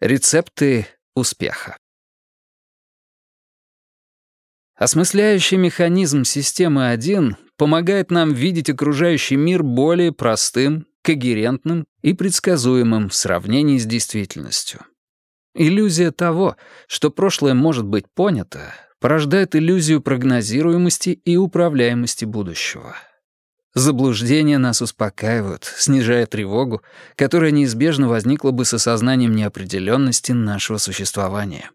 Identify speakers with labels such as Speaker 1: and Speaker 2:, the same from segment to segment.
Speaker 1: Рецепты успеха. Осмысляющий механизм системы 1 помогает нам видеть окружающий мир более простым, когерентным и предсказуемым в сравнении с действительностью. Иллюзия того, что прошлое может быть понято, порождает иллюзию прогнозируемости и управляемости будущего. Заблуждения нас успокаивают, снижая тревогу, которая неизбежно возникла бы с осознанием неопределенности нашего существования.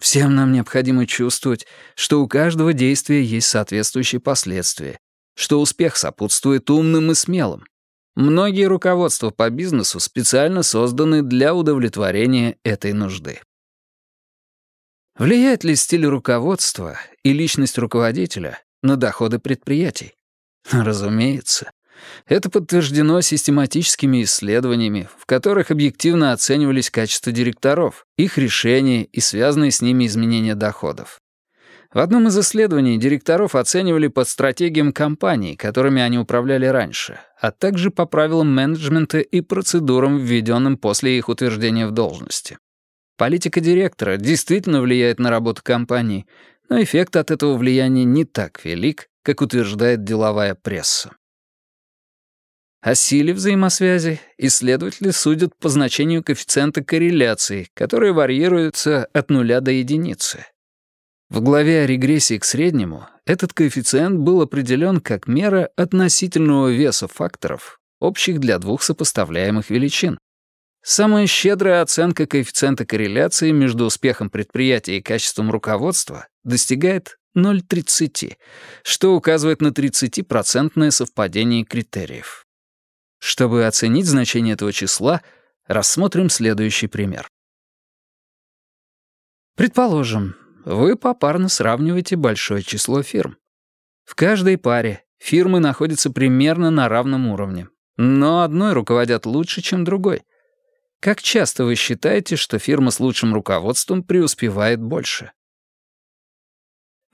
Speaker 1: Всем нам необходимо чувствовать, что у каждого действия есть соответствующие последствия, что успех сопутствует умным и смелым. Многие руководства по бизнесу специально созданы для удовлетворения этой нужды. Влияет ли стиль руководства и личность руководителя на доходы предприятий? Разумеется. Это подтверждено систематическими исследованиями, в которых объективно оценивались качества директоров, их решения и связанные с ними изменения доходов. В одном из исследований директоров оценивали по стратегиям компаний, которыми они управляли раньше, а также по правилам менеджмента и процедурам, введенным после их утверждения в должности. Политика директора действительно влияет на работу компании, но эффект от этого влияния не так велик, как утверждает деловая пресса. О силе взаимосвязи исследователи судят по значению коэффициента корреляции, который варьируется от нуля до единицы. В главе о регрессии к среднему этот коэффициент был определен как мера относительного веса факторов, общих для двух сопоставляемых величин. Самая щедрая оценка коэффициента корреляции между успехом предприятия и качеством руководства достигает 0,30, что указывает на 30% совпадение критериев. Чтобы оценить значение этого числа, рассмотрим следующий пример. Предположим, вы попарно сравниваете большое число фирм. В каждой паре фирмы находятся примерно на равном уровне, но одной руководят лучше, чем другой — как часто вы считаете, что фирма с лучшим руководством преуспевает больше?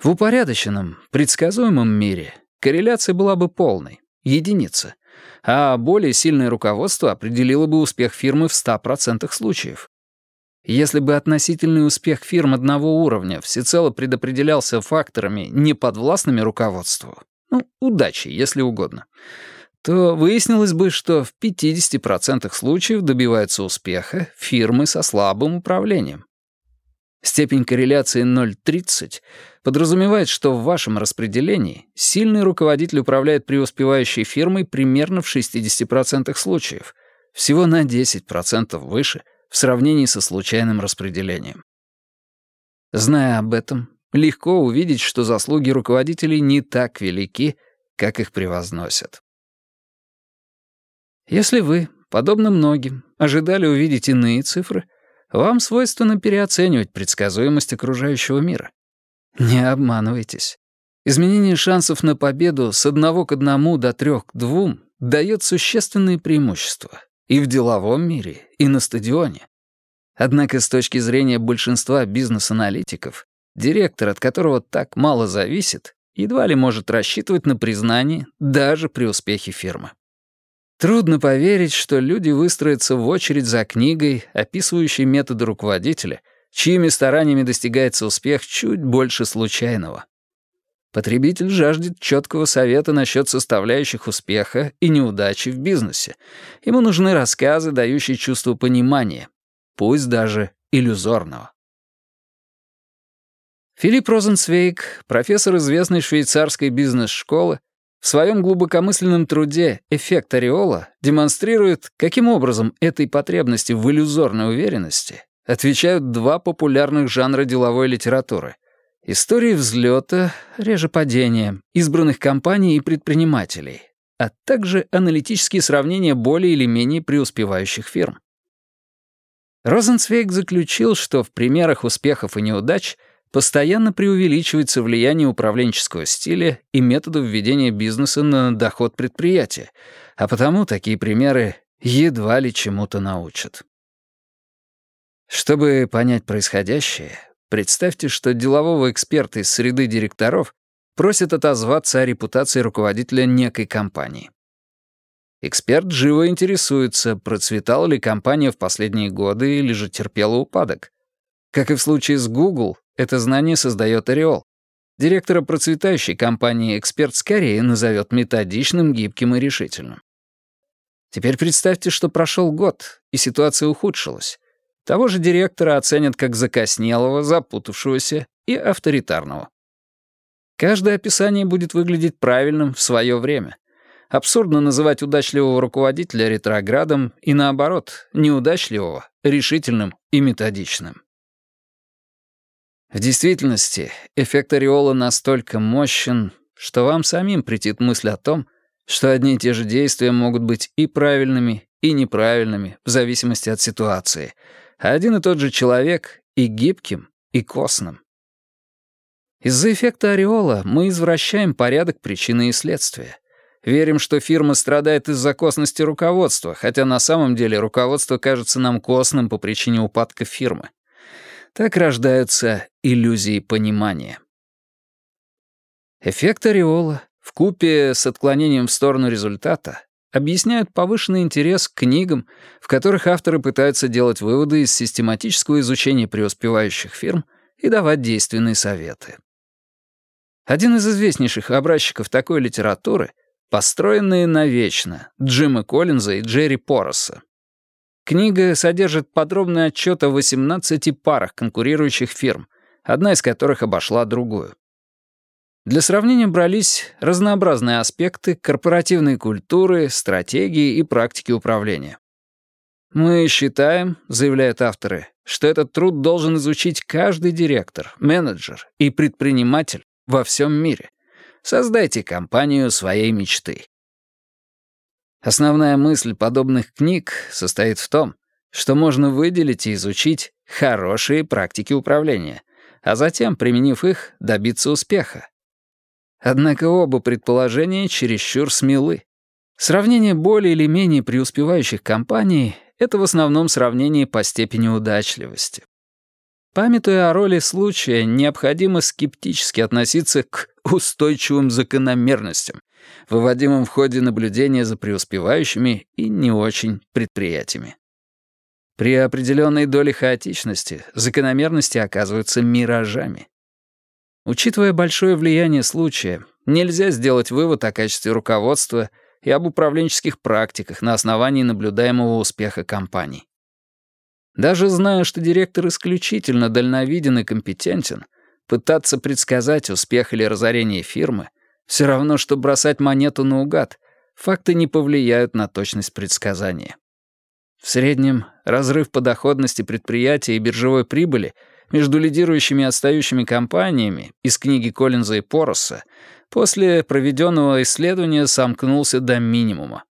Speaker 1: В упорядоченном, предсказуемом мире корреляция была бы полной, единица, а более сильное руководство определило бы успех фирмы в 100% случаев. Если бы относительный успех фирм одного уровня всецело предопределялся факторами, неподвластными руководству, ну, удачи, если угодно, то выяснилось бы, что в 50% случаев добиваются успеха фирмы со слабым управлением. Степень корреляции 0,30 подразумевает, что в вашем распределении сильный руководитель управляет преуспевающей фирмой примерно в 60% случаев, всего на 10% выше в сравнении со случайным распределением. Зная об этом, легко увидеть, что заслуги руководителей не так велики, как их превозносят. Если вы, подобно многим, ожидали увидеть иные цифры, вам свойственно переоценивать предсказуемость окружающего мира. Не обманывайтесь. Изменение шансов на победу с одного к одному до трех к двум дает существенные преимущества и в деловом мире, и на стадионе. Однако с точки зрения большинства бизнес-аналитиков, директор, от которого так мало зависит, едва ли может рассчитывать на признание даже при успехе фирмы. Трудно поверить, что люди выстроятся в очередь за книгой, описывающей методы руководителя, чьими стараниями достигается успех чуть больше случайного. Потребитель жаждет четкого совета насчет составляющих успеха и неудачи в бизнесе. Ему нужны рассказы, дающие чувство понимания, пусть даже иллюзорного. Филипп Розенцвейк, профессор известной швейцарской бизнес-школы, в своем глубокомысленном труде «Эффект ореола» демонстрирует, каким образом этой потребности в иллюзорной уверенности отвечают два популярных жанра деловой литературы — истории взлета, реже падения, избранных компаний и предпринимателей, а также аналитические сравнения более или менее преуспевающих фирм. Розенцвейк заключил, что в примерах успехов и неудач — постоянно преувеличивается влияние управленческого стиля и методов ведения бизнеса на доход предприятия, а потому такие примеры едва ли чему-то научат. Чтобы понять происходящее, представьте, что делового эксперта из среды директоров просят отозваться о репутации руководителя некой компании. Эксперт живо интересуется, процветала ли компания в последние годы или же терпела упадок. Как и в случае с Google, это знание создает ореол. Директора процветающей компании эксперт скорее назовет методичным, гибким и решительным. Теперь представьте, что прошел год, и ситуация ухудшилась. Того же директора оценят как закоснелого, запутавшегося и авторитарного. Каждое описание будет выглядеть правильным в свое время. Абсурдно называть удачливого руководителя ретроградом и, наоборот, неудачливого — решительным и методичным. В действительности, эффект ореола настолько мощен, что вам самим претит мысль о том, что одни и те же действия могут быть и правильными, и неправильными, в зависимости от ситуации, а один и тот же человек и гибким, и костным. Из-за эффекта ореола мы извращаем порядок причины и следствия. Верим, что фирма страдает из-за косности руководства, хотя на самом деле руководство кажется нам костным по причине упадка фирмы. Так рождаются иллюзии понимания. Эффект ореола в купе с отклонением в сторону результата объясняют повышенный интерес к книгам, в которых авторы пытаются делать выводы из систематического изучения преуспевающих фирм и давать действенные советы. Один из известнейших образчиков такой литературы — «Построенные навечно» Джима Коллинза и Джерри Пороса. Книга содержит подробный отчет о 18 парах конкурирующих фирм, одна из которых обошла другую. Для сравнения брались разнообразные аспекты корпоративной культуры, стратегии и практики управления. «Мы считаем, — заявляют авторы, — что этот труд должен изучить каждый директор, менеджер и предприниматель во всем мире. Создайте компанию своей мечты». Основная мысль подобных книг состоит в том, что можно выделить и изучить хорошие практики управления, а затем, применив их, добиться успеха. Однако оба предположения чересчур смелы. Сравнение более или менее преуспевающих компаний — это в основном сравнение по степени удачливости. Памятуя о роли случая, необходимо скептически относиться к устойчивым закономерностям, выводимым в ходе наблюдения за преуспевающими и не очень предприятиями. При определенной доле хаотичности закономерности оказываются миражами. Учитывая большое влияние случая, нельзя сделать вывод о качестве руководства и об управленческих практиках на основании наблюдаемого успеха компаний. Даже зная, что директор исключительно дальновиден и компетентен, пытаться предсказать успех или разорение фирмы все равно, что бросать монету наугад, факты не повлияют на точность предсказания. В среднем разрыв по доходности предприятия и биржевой прибыли между лидирующими и отстающими компаниями из книги Коллинза и Пороса после проведенного исследования сомкнулся до минимума.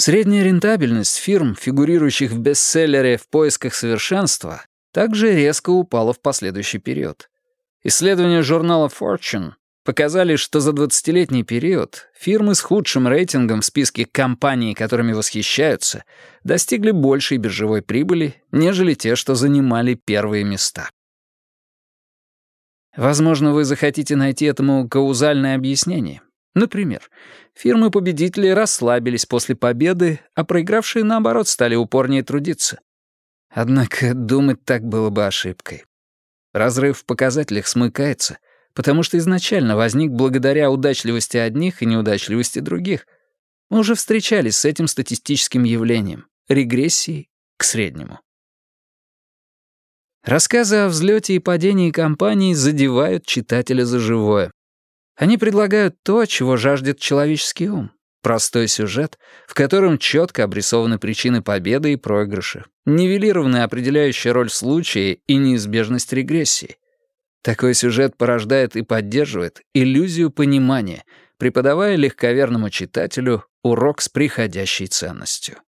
Speaker 1: Средняя рентабельность фирм, фигурирующих в бестселлере «В поисках совершенства», также резко упала в последующий период. Исследования журнала Fortune показали, что за 20-летний период фирмы с худшим рейтингом в списке компаний, которыми восхищаются, достигли большей биржевой прибыли, нежели те, что занимали первые места. Возможно, вы захотите найти этому каузальное объяснение. Например, фирмы-победители расслабились после победы, а проигравшие, наоборот, стали упорнее трудиться. Однако думать так было бы ошибкой. Разрыв в показателях смыкается — потому что изначально возник благодаря удачливости одних и неудачливости других. Мы уже встречались с этим статистическим явлением — регрессией к среднему. Рассказы о взлете и падении компаний задевают читателя за живое. Они предлагают то, чего жаждет человеческий ум. Простой сюжет, в котором четко обрисованы причины победы и проигрыша, нивелированы определяющая роль случая и неизбежность регрессии. Такой сюжет порождает и поддерживает иллюзию понимания, преподавая легковерному читателю урок с приходящей ценностью.